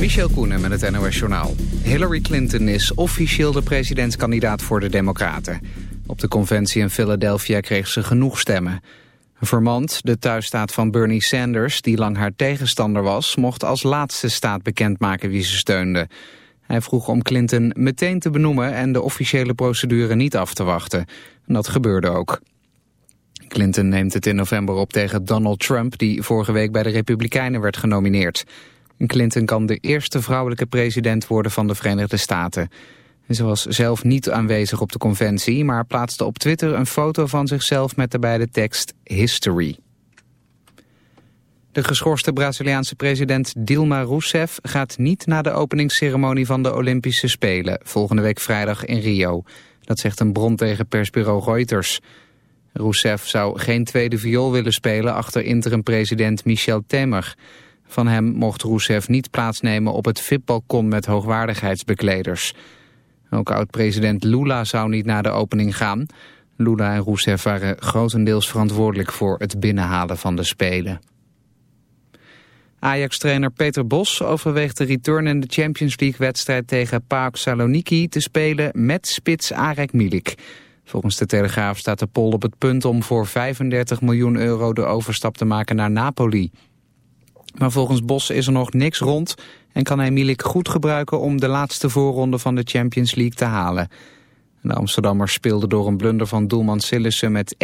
Michel Koenen met het NOS Journaal. Hillary Clinton is officieel de presidentskandidaat voor de Democraten. Op de conventie in Philadelphia kreeg ze genoeg stemmen. Vermont, de thuisstaat van Bernie Sanders, die lang haar tegenstander was... mocht als laatste staat bekendmaken wie ze steunde. Hij vroeg om Clinton meteen te benoemen en de officiële procedure niet af te wachten. En dat gebeurde ook. Clinton neemt het in november op tegen Donald Trump... die vorige week bij de Republikeinen werd genomineerd. Clinton kan de eerste vrouwelijke president worden van de Verenigde Staten. Ze was zelf niet aanwezig op de conventie... maar plaatste op Twitter een foto van zichzelf met daarbij de tekst History. De geschorste Braziliaanse president Dilma Rousseff gaat niet naar de openingsceremonie van de Olympische Spelen, volgende week vrijdag in Rio. Dat zegt een bron tegen persbureau Reuters. Rousseff zou geen tweede viool willen spelen achter interim-president Michel Temer. Van hem mocht Rousseff niet plaatsnemen op het VIP-balkon met hoogwaardigheidsbekleders. Ook oud-president Lula zou niet naar de opening gaan. Lula en Rousseff waren grotendeels verantwoordelijk voor het binnenhalen van de Spelen. Ajax-trainer Peter Bos overweegt de return in de Champions League-wedstrijd tegen PAOK Saloniki te spelen met spits Arek Milik. Volgens de Telegraaf staat de Pol op het punt om voor 35 miljoen euro de overstap te maken naar Napoli. Maar volgens Bos is er nog niks rond en kan hij Milik goed gebruiken om de laatste voorronde van de Champions League te halen. De Amsterdammers speelden door een blunder van doelman Sillissen met 1-1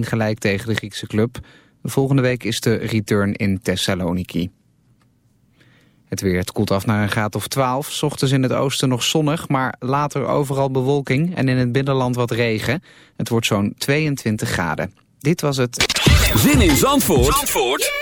gelijk tegen de Griekse club. volgende week is de return in Thessaloniki. Het weer, koelt af naar een graad of 12. S ochtends in het oosten nog zonnig, maar later overal bewolking en in het binnenland wat regen. Het wordt zo'n 22 graden. Dit was het. Zin in Zandvoort, Zandvoort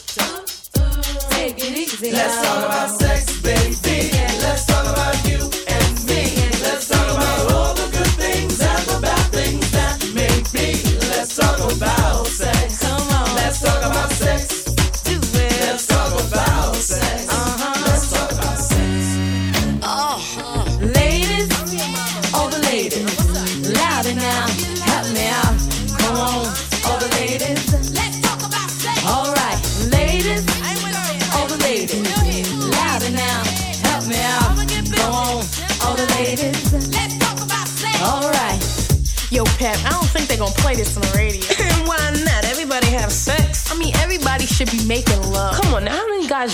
Take it easy. Let's talk about sex.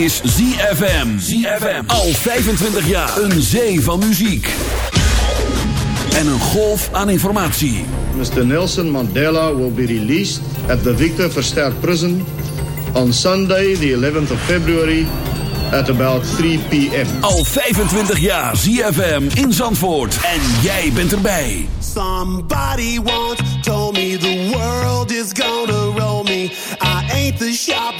Is ZFM. ZFM. Al 25 jaar. Een zee van muziek. En een golf aan informatie. Mr. Nelson Mandela will be released at the Victor Verster Prison on Sunday, the 11th of February, at about 3 p.m. Al 25 jaar ZFM in Zandvoort. En jij bent erbij. Somebody once told me the world is gonna roll me. I ain't the sharpest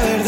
realidad.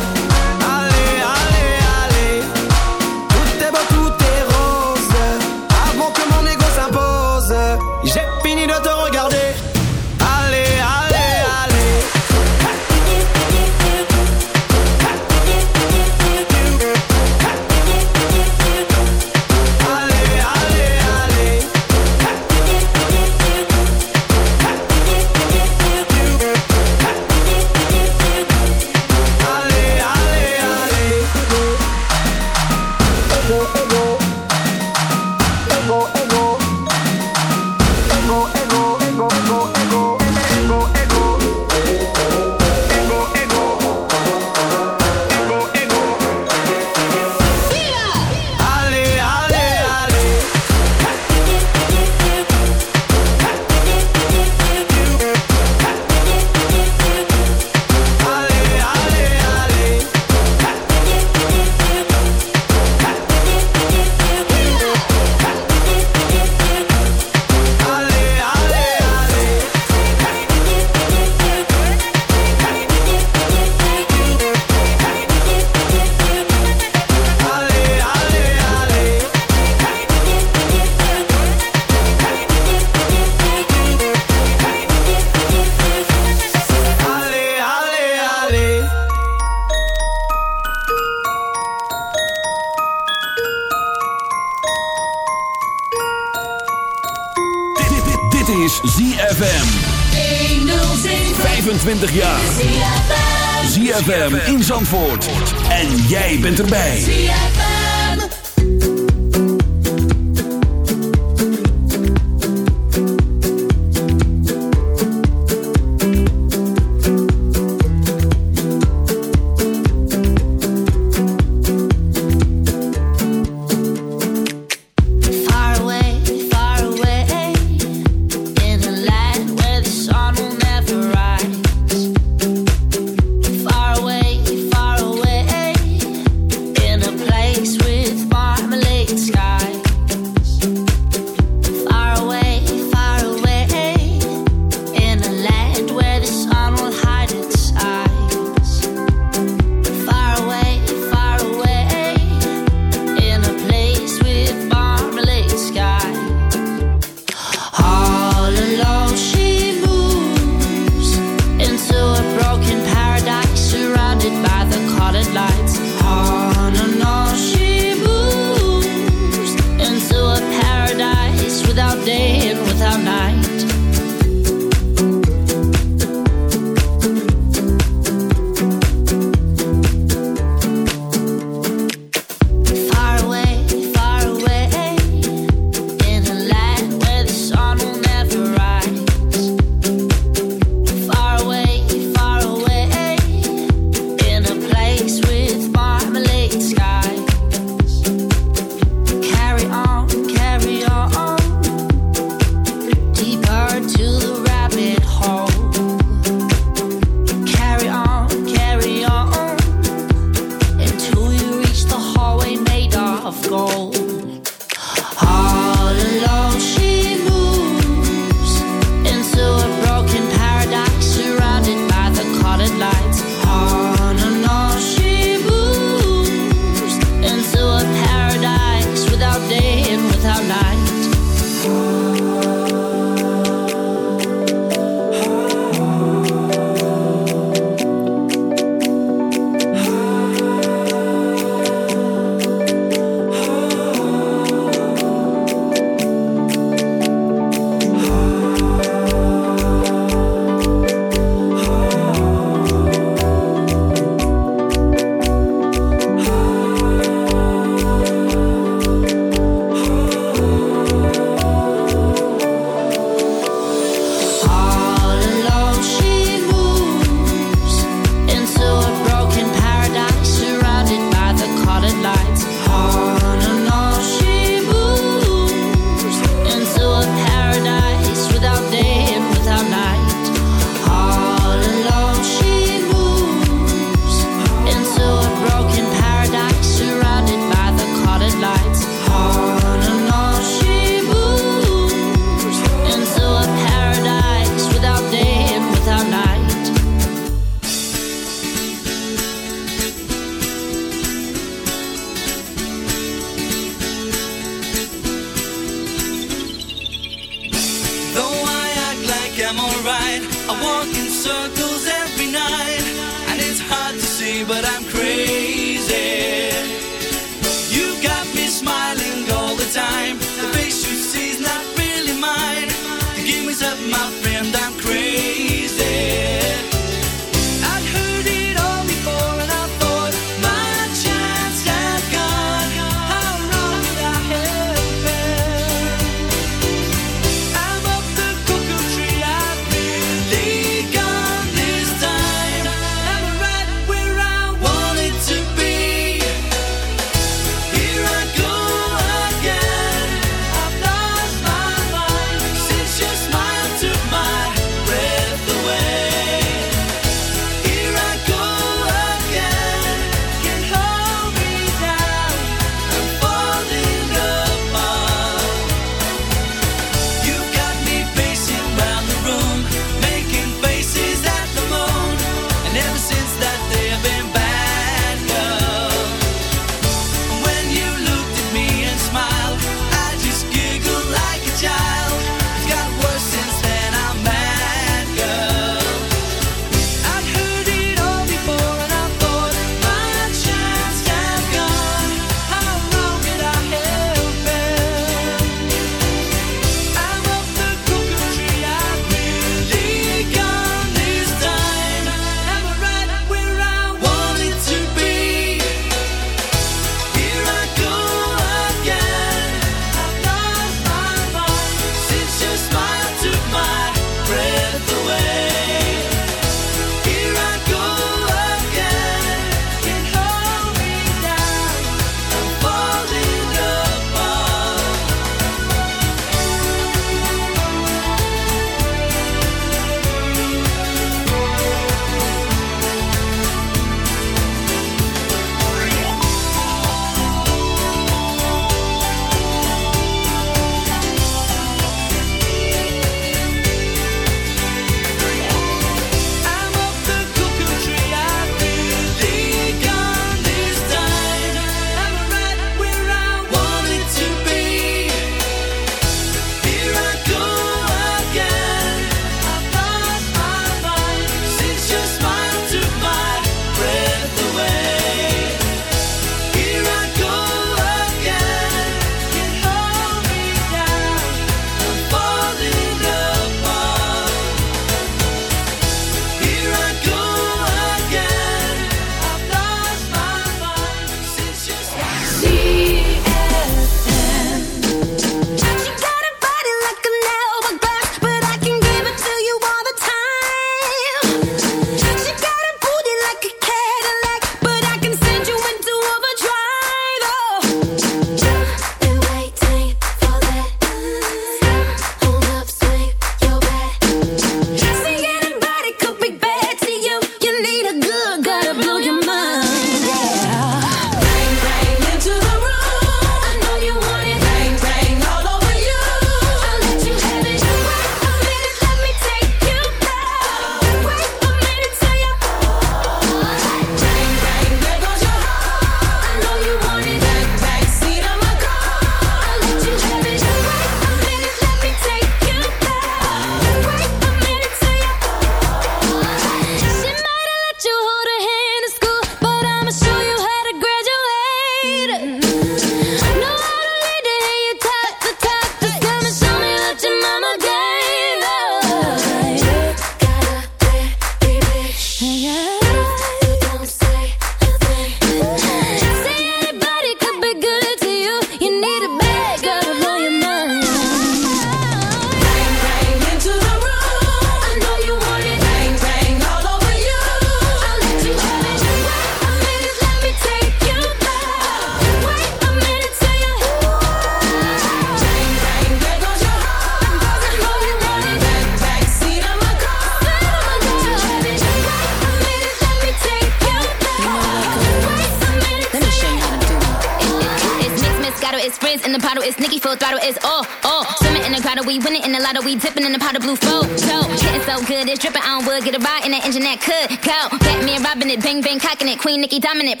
Nikki Dominic.